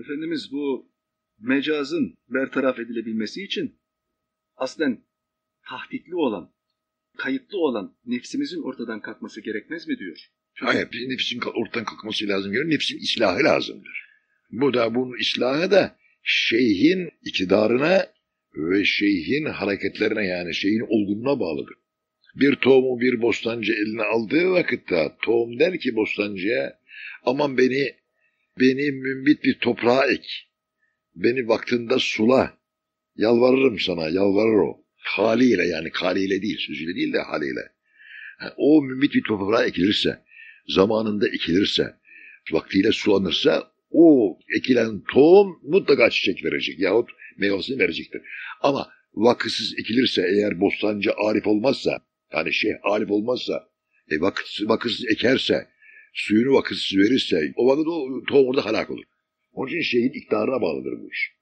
Efendimiz bu mecazın bertaraf edilebilmesi için aslen tahditli olan, kayıtlı olan nefsimizin ortadan kalkması gerekmez mi diyor. Çünkü Hayır, bir nefsin ortadan kalkması lazım. Yani nefsin islahı lazımdır. Bu da bunun islahı da şeyhin iktidarına ve şeyhin hareketlerine yani şeyhin olgunluğuna bağlıdır. Bir tohumu bir bostancı eline aldığı vakitte tohum der ki bostancıya aman beni beni mümbit bir toprağa ek. Beni vaktinde sula. Yalvarırım sana yalvarır o. Haliyle yani haliyle değil sözüyle değil de haliyle. Ha, O mümbit bir toprağa ekilirse zamanında ekilirse, vaktiyle sulanırsa o ekilen tohum mutlaka çiçek verecek yahut meyvesini verecektir. Ama vakıtsız ekilirse eğer bostancı arif olmazsa, yani şeyh arif olmazsa, e, vakıtsız, vakıtsız ekerse, suyunu vakıtsız verirse, o vakit o tohum orada helak olur. Onun için şeyhin iktidarına bağlıdır bu iş.